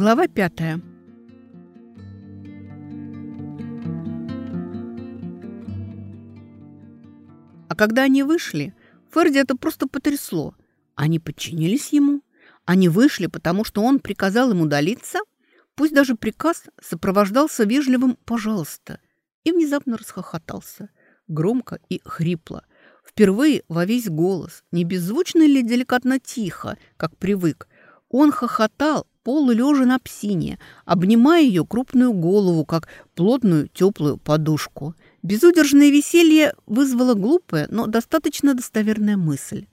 Глава пятая. А когда они вышли, Ферди это просто потрясло. Они подчинились ему. Они вышли, потому что он приказал им удалиться. Пусть даже приказ сопровождался вежливым «пожалуйста». И внезапно расхохотался. Громко и хрипло. Впервые во весь голос. Не беззвучно или деликатно тихо, как привык. Он хохотал, полулежа на псине, обнимая ее крупную голову, как плотную теплую подушку. Безудержное веселье вызвало глупая, но достаточно достоверная мысль.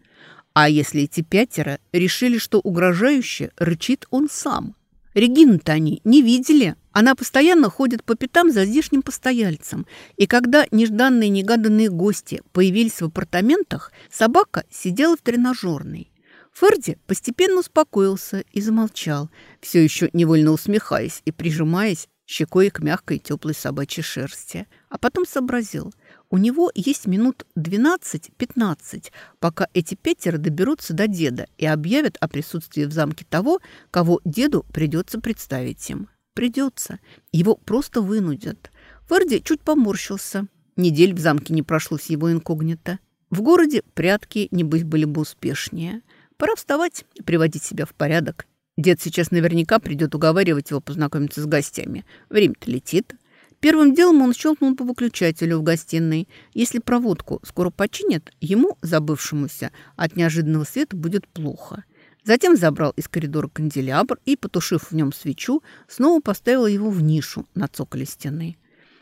А если эти пятеро решили, что угрожающе рычит он сам? Регину-то они не видели. Она постоянно ходит по пятам за здешним постояльцем. И когда нежданные-негаданные гости появились в апартаментах, собака сидела в тренажерной. Ферди постепенно успокоился и замолчал, все еще невольно усмехаясь и прижимаясь щекой к мягкой теплой собачьей шерсти. А потом сообразил, у него есть минут 12-15, пока эти пятеро доберутся до деда и объявят о присутствии в замке того, кого деду придется представить им. Придется. Его просто вынудят. Ферди чуть поморщился. Недель в замке не прошло с его инкогнито. В городе прятки, небось, были бы успешнее. Пора вставать и приводить себя в порядок. Дед сейчас наверняка придет уговаривать его познакомиться с гостями. Время-то летит. Первым делом он щелкнул по выключателю в гостиной. Если проводку скоро починят, ему, забывшемуся, от неожиданного света будет плохо. Затем забрал из коридора канделябр и, потушив в нем свечу, снова поставил его в нишу на цоколе стены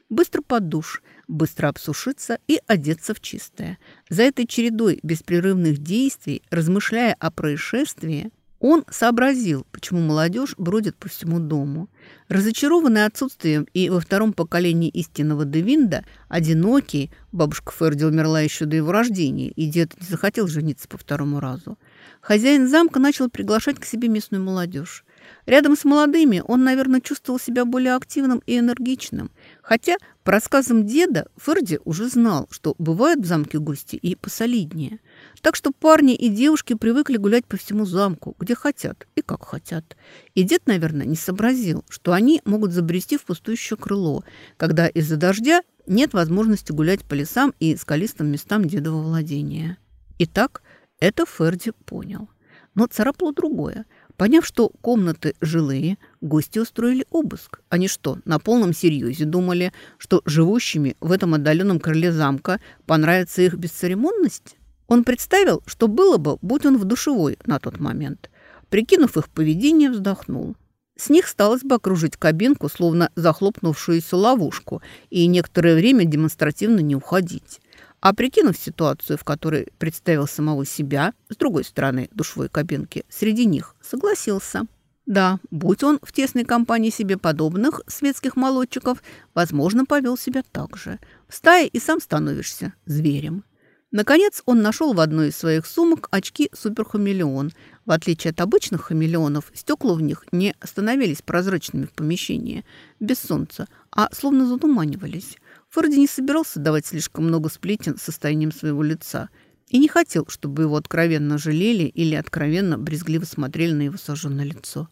быстро под душ, быстро обсушиться и одеться в чистое. За этой чередой беспрерывных действий, размышляя о происшествии, он сообразил, почему молодежь бродит по всему дому. Разочарованный отсутствием и во втором поколении истинного Девинда, одинокий, бабушка Ферди умерла еще до его рождения, и дед не захотел жениться по второму разу, хозяин замка начал приглашать к себе местную молодежь. Рядом с молодыми он, наверное, чувствовал себя более активным и энергичным. Хотя, по рассказам деда, Ферди уже знал, что бывают в замке гости и посолиднее. Так что парни и девушки привыкли гулять по всему замку, где хотят и как хотят. И дед, наверное, не сообразил, что они могут забрести в пустующее крыло, когда из-за дождя нет возможности гулять по лесам и скалистым местам дедового владения. Итак, это Ферди понял. Но царапало другое. Поняв, что комнаты жилые, гости устроили обыск. Они что, на полном серьезе думали, что живущими в этом отдаленном крыле замка понравится их бесцеремонность? Он представил, что было бы, будь он в душевой на тот момент. Прикинув их поведение, вздохнул. С них сталось бы окружить кабинку, словно захлопнувшуюся ловушку, и некоторое время демонстративно не уходить. А прикинув ситуацию, в которой представил самого себя, с другой стороны душевой кабинки, среди них согласился. Да, будь он в тесной компании себе подобных светских молодчиков, возможно, повел себя так же. В стае и сам становишься зверем. Наконец он нашел в одной из своих сумок очки суперхамелеон. В отличие от обычных хамелеонов, стекла в них не становились прозрачными в помещении, без солнца, а словно затуманивались. Форди не собирался давать слишком много сплетен состоянием своего лица и не хотел, чтобы его откровенно жалели или откровенно брезгливо смотрели на его сожженное лицо.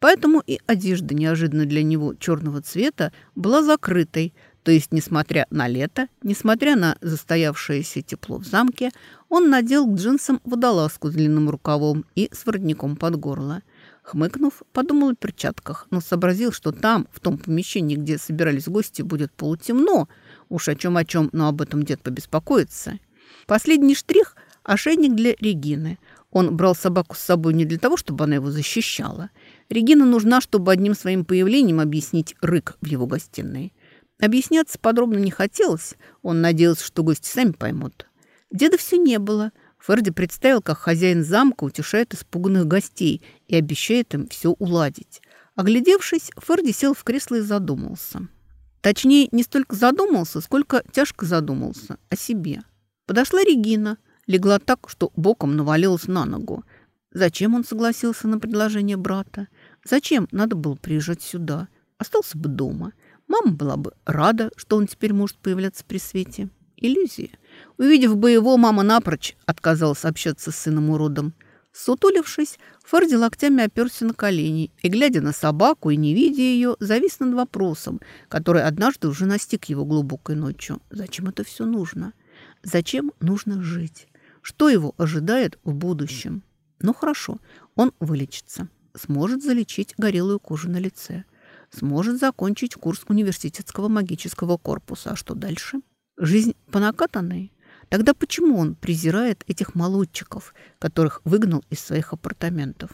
Поэтому и одежда неожиданно для него черного цвета была закрытой, то есть, несмотря на лето, несмотря на застоявшееся тепло в замке, он надел к джинсам водолазку с длинным рукавом и с воротником под горло – Хмыкнув, подумал о перчатках, но сообразил, что там, в том помещении, где собирались гости, будет полутемно. Уж о чем о чем, но об этом дед побеспокоится. Последний штрих – ошейник для Регины. Он брал собаку с собой не для того, чтобы она его защищала. Регина нужна, чтобы одним своим появлением объяснить рык в его гостиной. Объясняться подробно не хотелось. Он надеялся, что гости сами поймут. Деда все не было – Ферди представил, как хозяин замка утешает испуганных гостей и обещает им все уладить. Оглядевшись, Ферди сел в кресло и задумался. Точнее, не столько задумался, сколько тяжко задумался о себе. Подошла Регина, легла так, что боком навалилась на ногу. Зачем он согласился на предложение брата? Зачем надо было приезжать сюда? Остался бы дома. Мама была бы рада, что он теперь может появляться при свете. Иллюзия. Увидев бы его, мама напрочь отказалась общаться с сыном-уродом. Сутулившись, Ферди локтями оперся на колени и, глядя на собаку и не видя ее, завис над вопросом, который однажды уже настиг его глубокой ночью. Зачем это все нужно? Зачем нужно жить? Что его ожидает в будущем? Ну хорошо, он вылечится, сможет залечить горелую кожу на лице, сможет закончить курс университетского магического корпуса. А что дальше? Жизнь по накатанной? Тогда почему он презирает этих молодчиков, которых выгнал из своих апартаментов?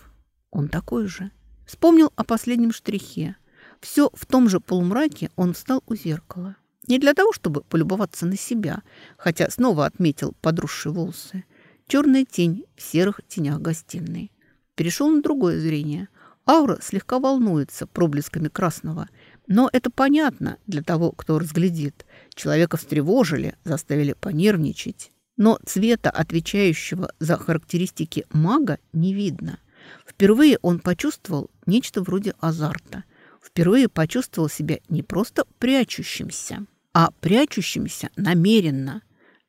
Он такой же. Вспомнил о последнем штрихе. Все в том же полумраке он встал у зеркала. Не для того, чтобы полюбоваться на себя, хотя снова отметил подросшие волосы. Черная тень в серых тенях гостиной. Перешел на другое зрение. Аура слегка волнуется проблесками красного – но это понятно для того, кто разглядит. Человека встревожили, заставили понервничать. Но цвета, отвечающего за характеристики мага, не видно. Впервые он почувствовал нечто вроде азарта. Впервые почувствовал себя не просто прячущимся, а прячущимся намеренно.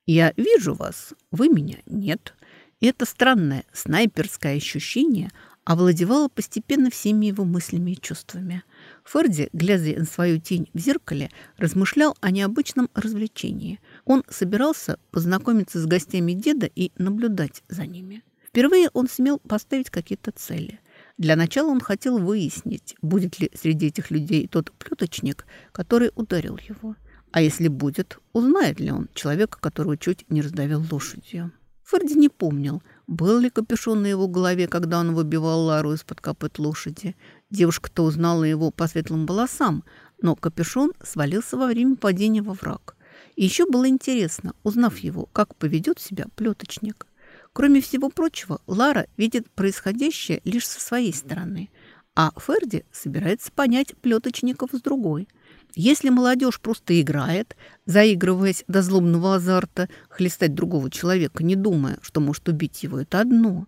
«Я вижу вас, вы меня нет». И это странное снайперское ощущение овладевало постепенно всеми его мыслями и чувствами – Ферди, глядя на свою тень в зеркале, размышлял о необычном развлечении. Он собирался познакомиться с гостями деда и наблюдать за ними. Впервые он смел поставить какие-то цели. Для начала он хотел выяснить, будет ли среди этих людей тот плеточник, который ударил его. А если будет, узнает ли он человека, которого чуть не раздавил лошадью. Ферди не помнил, был ли капюшон на его голове, когда он выбивал Лару из-под копыт лошади. Девушка-то узнала его по светлым волосам, но капюшон свалился во время падения во враг. И еще было интересно, узнав его, как поведет себя плеточник. Кроме всего прочего, Лара видит происходящее лишь со своей стороны, а Ферди собирается понять плеточников с другой – если молодежь просто играет, заигрываясь до злобного азарта, хлестать другого человека, не думая, что может убить его, это одно.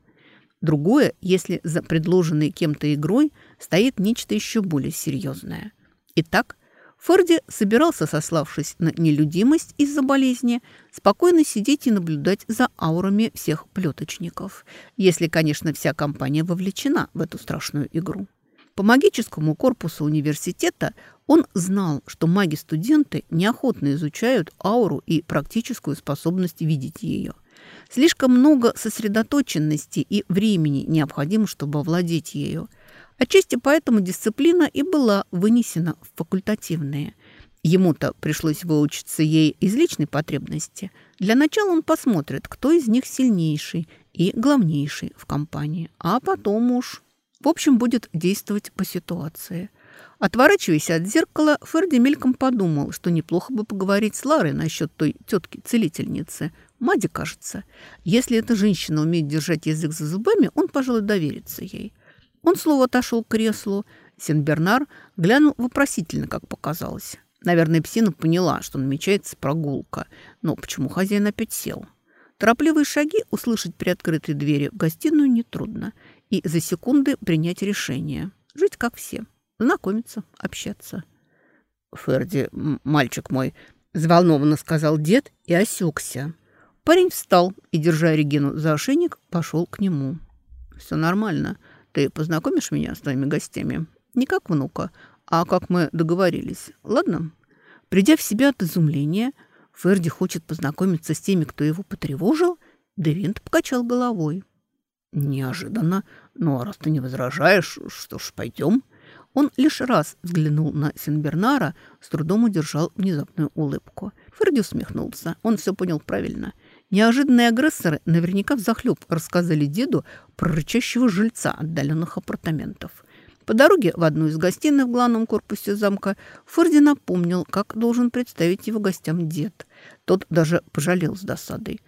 Другое, если за предложенной кем-то игрой стоит нечто еще более серьезное. Итак, Форди собирался, сославшись на нелюдимость из-за болезни, спокойно сидеть и наблюдать за аурами всех плеточников, если, конечно, вся компания вовлечена в эту страшную игру. По магическому корпусу университета он знал, что маги-студенты неохотно изучают ауру и практическую способность видеть ее. Слишком много сосредоточенности и времени необходимо, чтобы овладеть ею. Отчасти поэтому дисциплина и была вынесена в факультативные. Ему-то пришлось выучиться ей из личной потребности. Для начала он посмотрит, кто из них сильнейший и главнейший в компании, а потом уж... В общем, будет действовать по ситуации. Отворачиваясь от зеркала, Ферди мельком подумал, что неплохо бы поговорить с Ларой насчет той тетки-целительницы. Мади, кажется. Если эта женщина умеет держать язык за зубами, он, пожалуй, доверится ей. Он снова отошел к креслу. Сен-Бернар глянул вопросительно, как показалось. Наверное, псина поняла, что намечается прогулка. Но почему хозяин опять сел? Торопливые шаги услышать при открытой двери в гостиную нетрудно и за секунды принять решение. Жить как все. Знакомиться, общаться. «Ферди, мальчик мой», — взволнованно сказал дед и осекся. Парень встал и, держа Регину за ошейник, пошел к нему. «Все нормально. Ты познакомишь меня с твоими гостями? Не как внука, а как мы договорились. Ладно?» Придя в себя от изумления, Ферди хочет познакомиться с теми, кто его потревожил, Девинт покачал головой. Неожиданно. Ну, а раз ты не возражаешь, что ж, пойдем. Он лишь раз взглянул на Сенбернара, с трудом удержал внезапную улыбку. Ферди усмехнулся. Он все понял правильно. Неожиданные агрессоры наверняка взахлеб рассказали деду про рычащего жильца отдаленных апартаментов. По дороге в одну из гостиных в главном корпусе замка Ферди напомнил, как должен представить его гостям дед. Тот даже пожалел с досадой.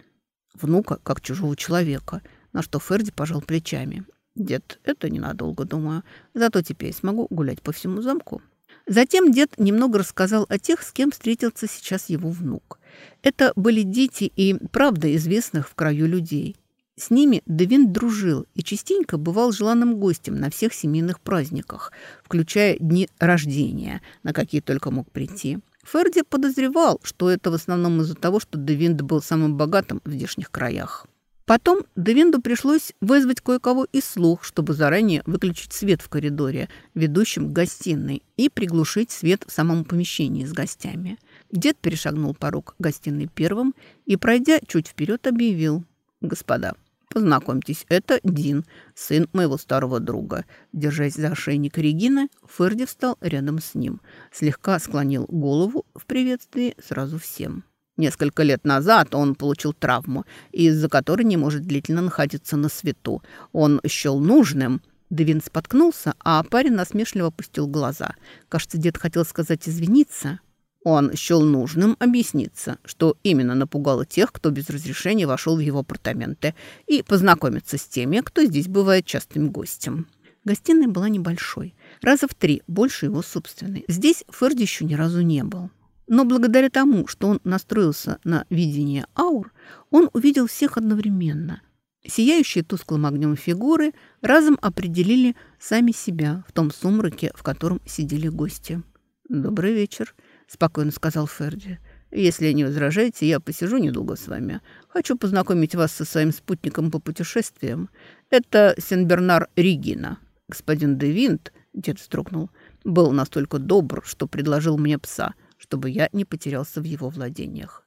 Внука, как чужого человека – на что Ферди пожал плечами. «Дед, это ненадолго, думаю. Зато теперь смогу гулять по всему замку». Затем дед немного рассказал о тех, с кем встретился сейчас его внук. Это были дети и правда известных в краю людей. С ними Девин дружил и частенько бывал желанным гостем на всех семейных праздниках, включая дни рождения, на какие только мог прийти. Ферди подозревал, что это в основном из-за того, что Девинд был самым богатым в здешних краях. Потом Девинду пришлось вызвать кое-кого из слух, чтобы заранее выключить свет в коридоре, ведущем к гостиной, и приглушить свет в самом помещении с гостями. Дед перешагнул порог гостиной первым и, пройдя чуть вперед, объявил. «Господа, познакомьтесь, это Дин, сын моего старого друга». Держась за ошейник Регины, Ферди встал рядом с ним, слегка склонил голову в приветствии сразу всем. Несколько лет назад он получил травму, из-за которой не может длительно находиться на свету. Он счел нужным... Девин споткнулся, а парень насмешливо опустил глаза. Кажется, дед хотел сказать «извиниться». Он счел нужным объясниться, что именно напугало тех, кто без разрешения вошел в его апартаменты, и познакомиться с теми, кто здесь бывает частым гостем. Гостиная была небольшой, раза в три больше его собственной. Здесь Ферди еще ни разу не был. Но благодаря тому, что он настроился на видение аур, он увидел всех одновременно. Сияющие тусклым огнем фигуры разом определили сами себя в том сумраке, в котором сидели гости. «Добрый вечер», — спокойно сказал Ферди. «Если не возражаете, я посижу недолго с вами. Хочу познакомить вас со своим спутником по путешествиям. Это Сенбернар Ригина. Господин Девинт, дед вздрогнул, был настолько добр, что предложил мне пса — чтобы я не потерялся в его владениях.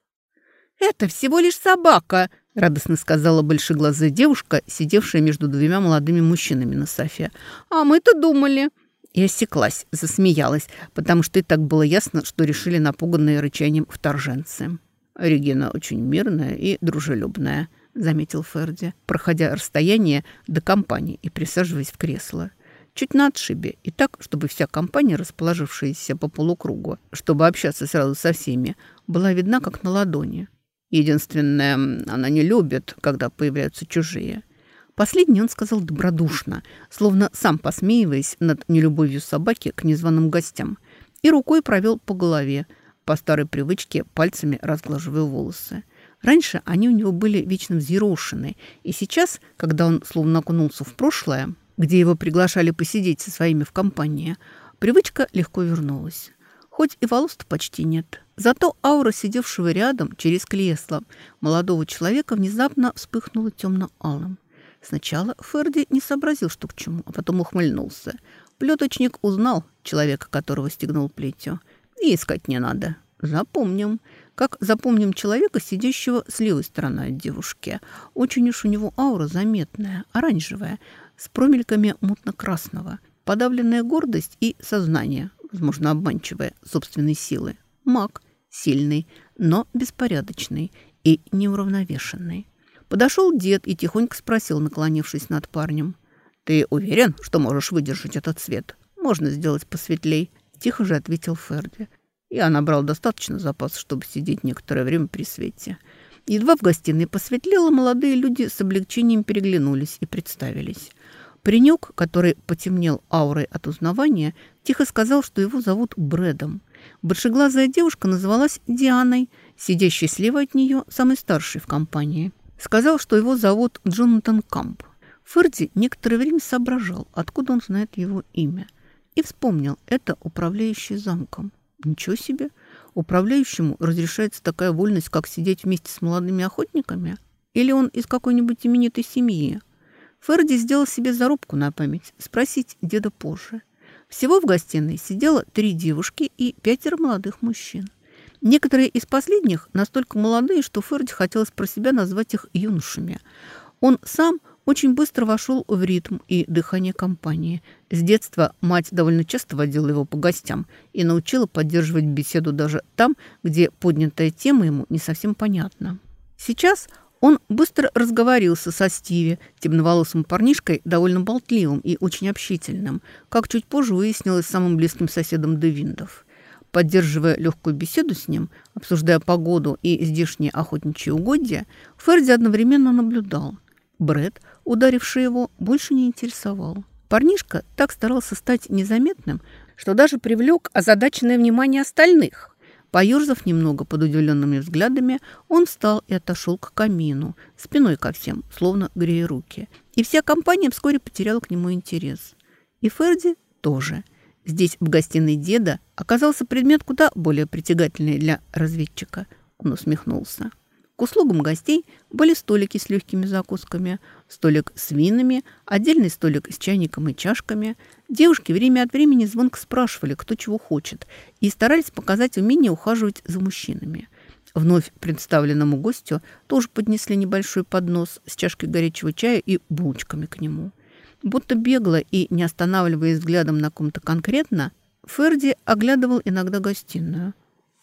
«Это всего лишь собака!» – радостно сказала большеглазая девушка, сидевшая между двумя молодыми мужчинами на софе. «А мы-то думали!» И осеклась, засмеялась, потому что и так было ясно, что решили напуганные рычанием вторженцы. «Регина очень мирная и дружелюбная», – заметил Ферди, проходя расстояние до компании и присаживаясь в кресло чуть на отшибе, и так, чтобы вся компания, расположившаяся по полукругу, чтобы общаться сразу со всеми, была видна как на ладони. Единственное, она не любит, когда появляются чужие. Последний он сказал добродушно, словно сам посмеиваясь над нелюбовью собаки к незваным гостям, и рукой провел по голове, по старой привычке пальцами разглаживая волосы. Раньше они у него были вечно взъерошены, и сейчас, когда он словно окунулся в прошлое, где его приглашали посидеть со своими в компании, привычка легко вернулась. Хоть и волос-то почти нет. Зато аура сидевшего рядом через кресло молодого человека внезапно вспыхнула темно-алым. Сначала Ферди не сообразил, что к чему, а потом ухмыльнулся. Плеточник узнал человека, которого стегнул плетью. И искать не надо. Запомним. Как запомним человека, сидящего с левой стороны от девушки. Очень уж у него аура заметная, оранжевая, с промельками мутно-красного, подавленная гордость и сознание, возможно, обманчивое, собственной силы. Маг, сильный, но беспорядочный и неуравновешенный. Подошел дед и тихонько спросил, наклонившись над парнем. «Ты уверен, что можешь выдержать этот свет? Можно сделать посветлей», – тихо же ответил Ферди. Я набрал достаточно запас, чтобы сидеть некоторое время при свете. Едва в гостиной посветлело, молодые люди с облегчением переглянулись и представились. Паренек, который потемнел аурой от узнавания, тихо сказал, что его зовут Брэдом. Большеглазая девушка называлась Дианой, сидящей слева от нее, самой старшей в компании. Сказал, что его зовут Джонатан Камп. Ферди некоторое время соображал, откуда он знает его имя. И вспомнил, это управляющий замком. Ничего себе! Управляющему разрешается такая вольность, как сидеть вместе с молодыми охотниками? Или он из какой-нибудь именитой семьи? Ферди сделал себе зарубку на память спросить деда позже. Всего в гостиной сидело три девушки и пятеро молодых мужчин. Некоторые из последних настолько молодые, что Ферди хотелось про себя назвать их юношами. Он сам очень быстро вошел в ритм и дыхание компании. С детства мать довольно часто водила его по гостям и научила поддерживать беседу даже там, где поднятая тема ему не совсем понятна. Сейчас он быстро разговорился со Стиви, темноволосым парнишкой, довольно болтливым и очень общительным, как чуть позже выяснилось самым близким соседом Девиндов. Поддерживая легкую беседу с ним, обсуждая погоду и здешние охотничьи угодья, Ферди одновременно наблюдал. Бред, ударивший его, больше не интересовал. Парнишка так старался стать незаметным, что даже привлек озадаченное внимание остальных. Поерзав немного под удивленными взглядами, он встал и отошел к камину, спиной ко всем, словно грея руки. И вся компания вскоре потеряла к нему интерес. И Ферди тоже. Здесь, в гостиной деда, оказался предмет куда более притягательный для разведчика. Он усмехнулся. К услугам гостей были столики с легкими закусками, столик с винами, отдельный столик с чайником и чашками. Девушки время от времени звонко спрашивали, кто чего хочет, и старались показать умение ухаживать за мужчинами. Вновь представленному гостю тоже поднесли небольшой поднос с чашкой горячего чая и булочками к нему. Будто бегло и не останавливаясь взглядом на ком-то конкретно, Ферди оглядывал иногда гостиную.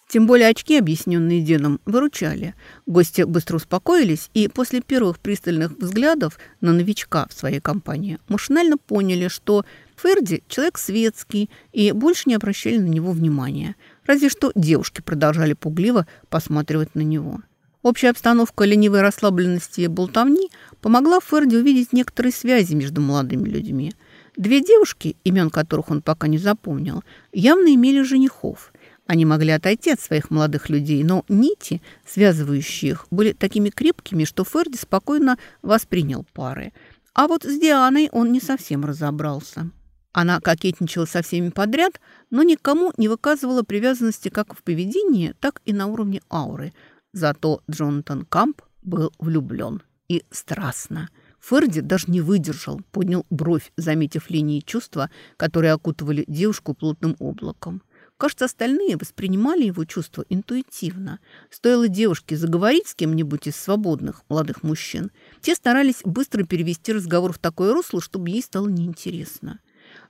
Тем более очки, объясненные дедом, выручали. Гости быстро успокоились и после первых пристальных взглядов на новичка в своей компании машинально поняли, что Ферди человек светский и больше не обращали на него внимания. Разве что девушки продолжали пугливо посматривать на него. Общая обстановка ленивой расслабленности и болтовни помогла Ферди увидеть некоторые связи между молодыми людьми. Две девушки, имен которых он пока не запомнил, явно имели женихов. Они могли отойти от своих молодых людей, но нити, связывающие их, были такими крепкими, что Ферди спокойно воспринял пары. А вот с Дианой он не совсем разобрался. Она кокетничала со всеми подряд, но никому не выказывала привязанности как в поведении, так и на уровне ауры. Зато Джонатан Камп был влюблен и страстно. Ферди даже не выдержал, поднял бровь, заметив линии чувства, которые окутывали девушку плотным облаком. Кажется, остальные воспринимали его чувства интуитивно. Стоило девушке заговорить с кем-нибудь из свободных молодых мужчин, те старались быстро перевести разговор в такое русло, чтобы ей стало неинтересно.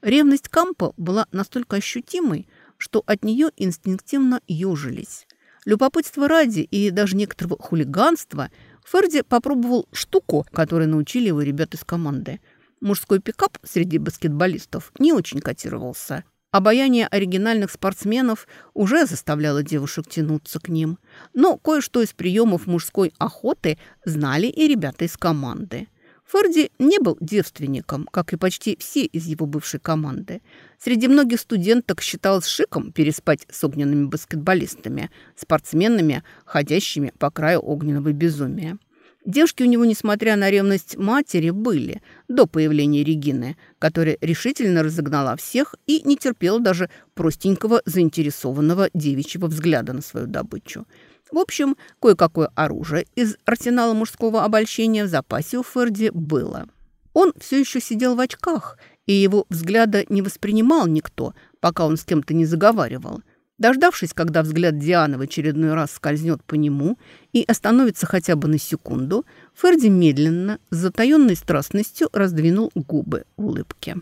Ревность Кампа была настолько ощутимой, что от нее инстинктивно ежились. Любопытство ради и даже некоторого хулиганства Ферди попробовал штуку, которой научили его ребята из команды. Мужской пикап среди баскетболистов не очень котировался. Обаяние оригинальных спортсменов уже заставляло девушек тянуться к ним. Но кое-что из приемов мужской охоты знали и ребята из команды. Ферди не был девственником, как и почти все из его бывшей команды. Среди многих студенток считалось шиком переспать с огненными баскетболистами, спортсменами, ходящими по краю огненного безумия. Девушки у него, несмотря на ревность матери, были до появления Регины, которая решительно разогнала всех и не терпела даже простенького заинтересованного девичьего взгляда на свою добычу – в общем, кое-какое оружие из арсенала мужского обольщения в запасе у Ферди было. Он все еще сидел в очках, и его взгляда не воспринимал никто, пока он с кем-то не заговаривал. Дождавшись, когда взгляд Дианы в очередной раз скользнет по нему и остановится хотя бы на секунду, Ферди медленно, с затаенной страстностью раздвинул губы в улыбке.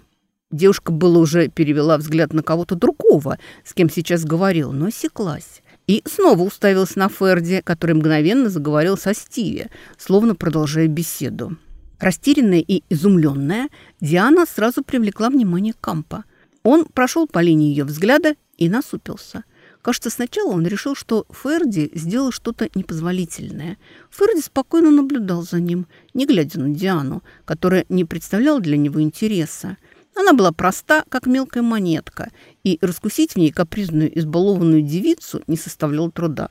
Девушка было уже перевела взгляд на кого-то другого, с кем сейчас говорил, но осеклась и снова уставился на Ферди, который мгновенно заговорил со Стиви, словно продолжая беседу. Растерянная и изумленная, Диана сразу привлекла внимание Кампа. Он прошел по линии ее взгляда и насупился. Кажется, сначала он решил, что Ферди сделал что-то непозволительное. Ферди спокойно наблюдал за ним, не глядя на Диану, которая не представляла для него интереса. Она была проста, как мелкая монетка, и раскусить в ней капризную избалованную девицу не составляло труда.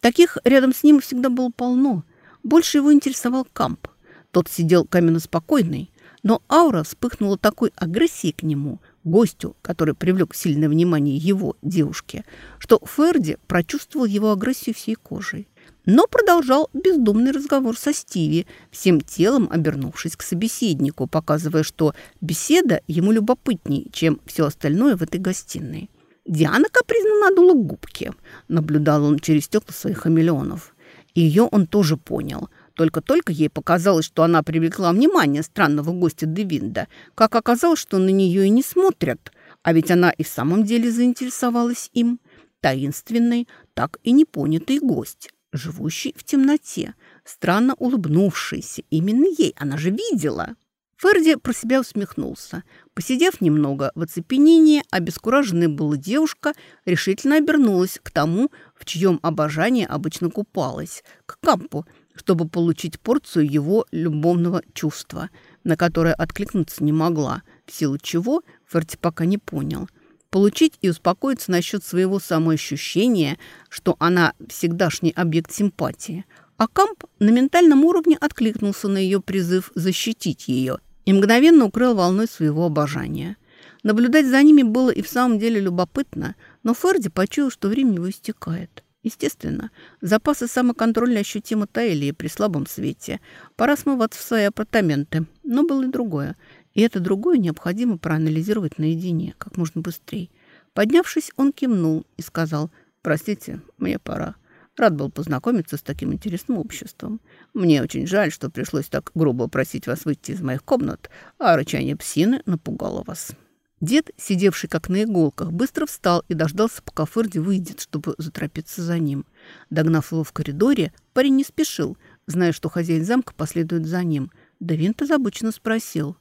Таких рядом с ним всегда было полно. Больше его интересовал Камп. Тот сидел каменно спокойный, но аура вспыхнула такой агрессией к нему, гостю, который привлек сильное внимание его девушки, что Ферди прочувствовал его агрессию всей кожей но продолжал бездумный разговор со Стиви, всем телом обернувшись к собеседнику, показывая, что беседа ему любопытней, чем все остальное в этой гостиной. Диана капризно надула губки. Наблюдал он через стекла своих хамелеонов. Ее он тоже понял. Только-только ей показалось, что она привлекла внимание странного гостя Девинда, как оказалось, что на нее и не смотрят. А ведь она и в самом деле заинтересовалась им. Таинственный, так и непонятый гость живущий в темноте, странно улыбнувшийся. Именно ей она же видела. Ферди про себя усмехнулся. Посидев немного в оцепенении, обескураженная была девушка решительно обернулась к тому, в чьем обожании обычно купалась, к Кампу, чтобы получить порцию его любовного чувства, на которое откликнуться не могла, в силу чего Ферди пока не понял – получить и успокоиться насчет своего самоощущения, что она всегдашний объект симпатии. А Камп на ментальном уровне откликнулся на ее призыв защитить ее и мгновенно укрыл волной своего обожания. Наблюдать за ними было и в самом деле любопытно, но Ферди почуял, что время его истекает. Естественно, запасы самоконтроля ощутимо таяли при слабом свете. Пора смываться в свои апартаменты. Но было и другое. И это другое необходимо проанализировать наедине, как можно быстрее. Поднявшись, он кивнул и сказал «Простите, мне пора. Рад был познакомиться с таким интересным обществом. Мне очень жаль, что пришлось так грубо просить вас выйти из моих комнат, а рычание псины напугало вас». Дед, сидевший как на иголках, быстро встал и дождался, пока Ферди выйдет, чтобы заторопиться за ним. Догнав его в коридоре, парень не спешил, зная, что хозяин замка последует за ним. Да Винт озабоченно спросил.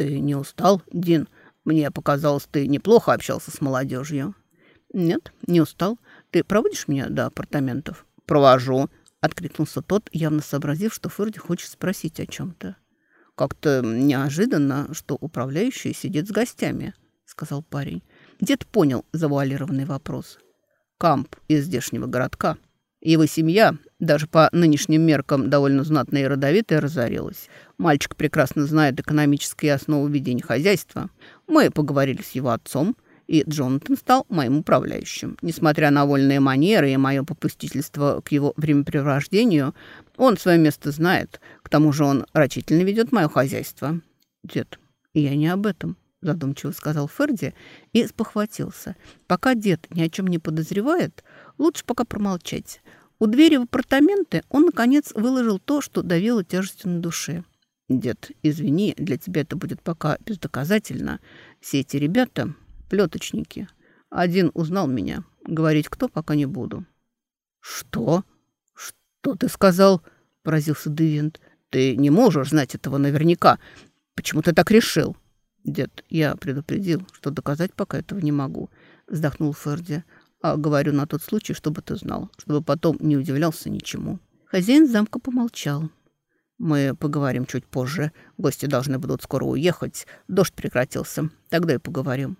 «Ты не устал, Дин? Мне показалось, ты неплохо общался с молодежью». «Нет, не устал. Ты проводишь меня до апартаментов?» «Провожу», — откликнулся тот, явно сообразив, что Ферди хочет спросить о чем-то. «Как-то неожиданно, что управляющий сидит с гостями», — сказал парень. Дед понял завуалированный вопрос. «Камп из здешнего городка. Его семья, даже по нынешним меркам довольно знатная и родовитая, разорилась. Мальчик прекрасно знает экономические основы ведения хозяйства. Мы поговорили с его отцом, и Джонатан стал моим управляющим. Несмотря на вольные манеры и мое попустительство к его времяпрепровождению, он свое место знает. К тому же он рачительно ведет мое хозяйство. Дед, я не об этом, задумчиво сказал Ферди и спохватился. Пока дед ни о чем не подозревает, лучше пока промолчать. У двери в апартаменты он, наконец, выложил то, что давило тяжестью на душе. «Дед, извини, для тебя это будет пока бездоказательно. Все эти ребята плеточники. Один узнал меня. Говорить кто, пока не буду». «Что? Что ты сказал?» – поразился Девинт. «Ты не можешь знать этого наверняка. Почему ты так решил?» «Дед, я предупредил, что доказать пока этого не могу», – вздохнул Ферди. «А говорю на тот случай, чтобы ты знал, чтобы потом не удивлялся ничему». Хозяин замка помолчал. «Мы поговорим чуть позже. Гости должны будут скоро уехать. Дождь прекратился. Тогда и поговорим».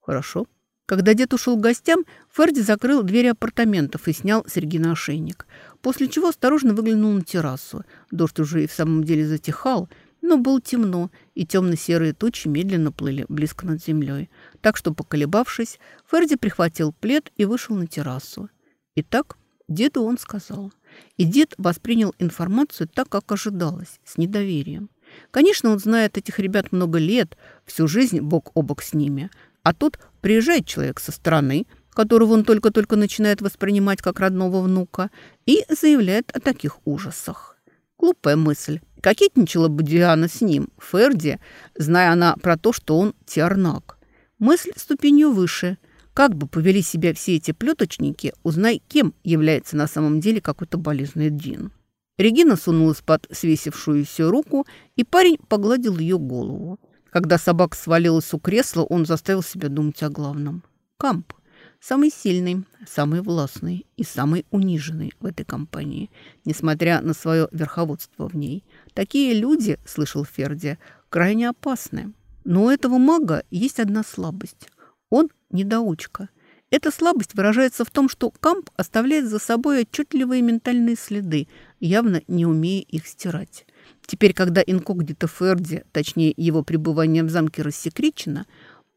«Хорошо». Когда дед ушел к гостям, Ферди закрыл двери апартаментов и снял Сергина ошейник, после чего осторожно выглянул на террасу. Дождь уже и в самом деле затихал, но было темно, и темно-серые тучи медленно плыли близко над землей. Так что, поколебавшись, Ферди прихватил плед и вышел на террасу. Итак, деду он сказал. И дед воспринял информацию так, как ожидалось, с недоверием. Конечно, он знает этих ребят много лет, всю жизнь бок о бок с ними – а тут приезжает человек со стороны, которого он только-только начинает воспринимать как родного внука, и заявляет о таких ужасах. Глупая мысль. Кокетничала бы Диана с ним, Ферди, зная она про то, что он тиарнак. Мысль ступенью выше. Как бы повели себя все эти плеточники, узнай, кем является на самом деле какой-то болезненный Дин. Регина сунулась под свесившуюся руку, и парень погладил ее голову. Когда собака свалилась у кресла, он заставил себя думать о главном. Камп. Самый сильный, самый властный и самый униженный в этой компании, несмотря на свое верховодство в ней. Такие люди, слышал Ферди, крайне опасны. Но у этого мага есть одна слабость. Он недоучка. Эта слабость выражается в том, что Камп оставляет за собой отчетливые ментальные следы, явно не умея их стирать. Теперь, когда инкогнито Ферди, точнее его пребывание в замке рассекречено,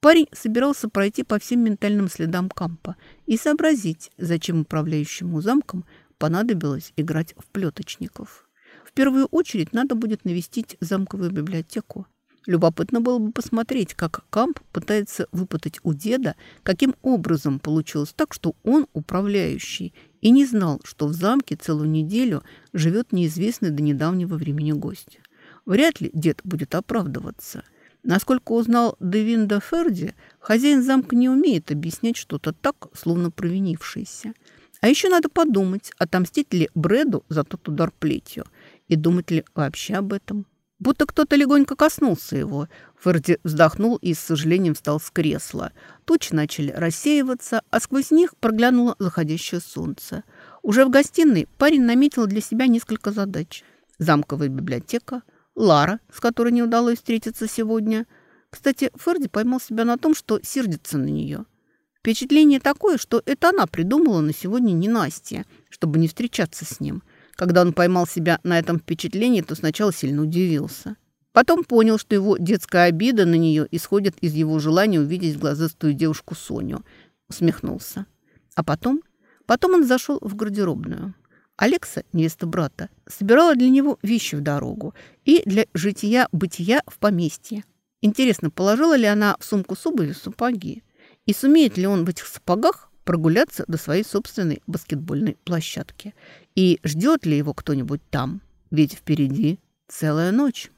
парень собирался пройти по всем ментальным следам Кампа и сообразить, зачем управляющему замком понадобилось играть в плеточников. В первую очередь надо будет навестить замковую библиотеку. Любопытно было бы посмотреть, как Камп пытается выпытать у деда, каким образом получилось так, что он управляющий и не знал, что в замке целую неделю живет неизвестный до недавнего времени гость. Вряд ли дед будет оправдываться. Насколько узнал Девинда Ферди, хозяин замка не умеет объяснять что-то так, словно провинившийся. А еще надо подумать, отомстить ли Брэду за тот удар плетью и думать ли вообще об этом. Будто кто-то легонько коснулся его. Ферди вздохнул и с сожалением встал с кресла. Тучи начали рассеиваться, а сквозь них проглянуло заходящее солнце. Уже в гостиной парень наметил для себя несколько задач. Замковая библиотека, Лара, с которой не удалось встретиться сегодня. Кстати, Ферди поймал себя на том, что сердится на нее. Впечатление такое, что это она придумала на сегодня не Настя, чтобы не встречаться с ним – когда он поймал себя на этом впечатлении, то сначала сильно удивился. Потом понял, что его детская обида на нее исходит из его желания увидеть глазастую девушку Соню. Усмехнулся. А потом Потом он зашел в гардеробную. Алекса, невеста брата, собирала для него вещи в дорогу и для жития-бытия в поместье. Интересно, положила ли она в сумку с обувью сапоги? И сумеет ли он в этих сапогах прогуляться до своей собственной баскетбольной площадки? И ждет ли его кто-нибудь там? Ведь впереди целая ночь.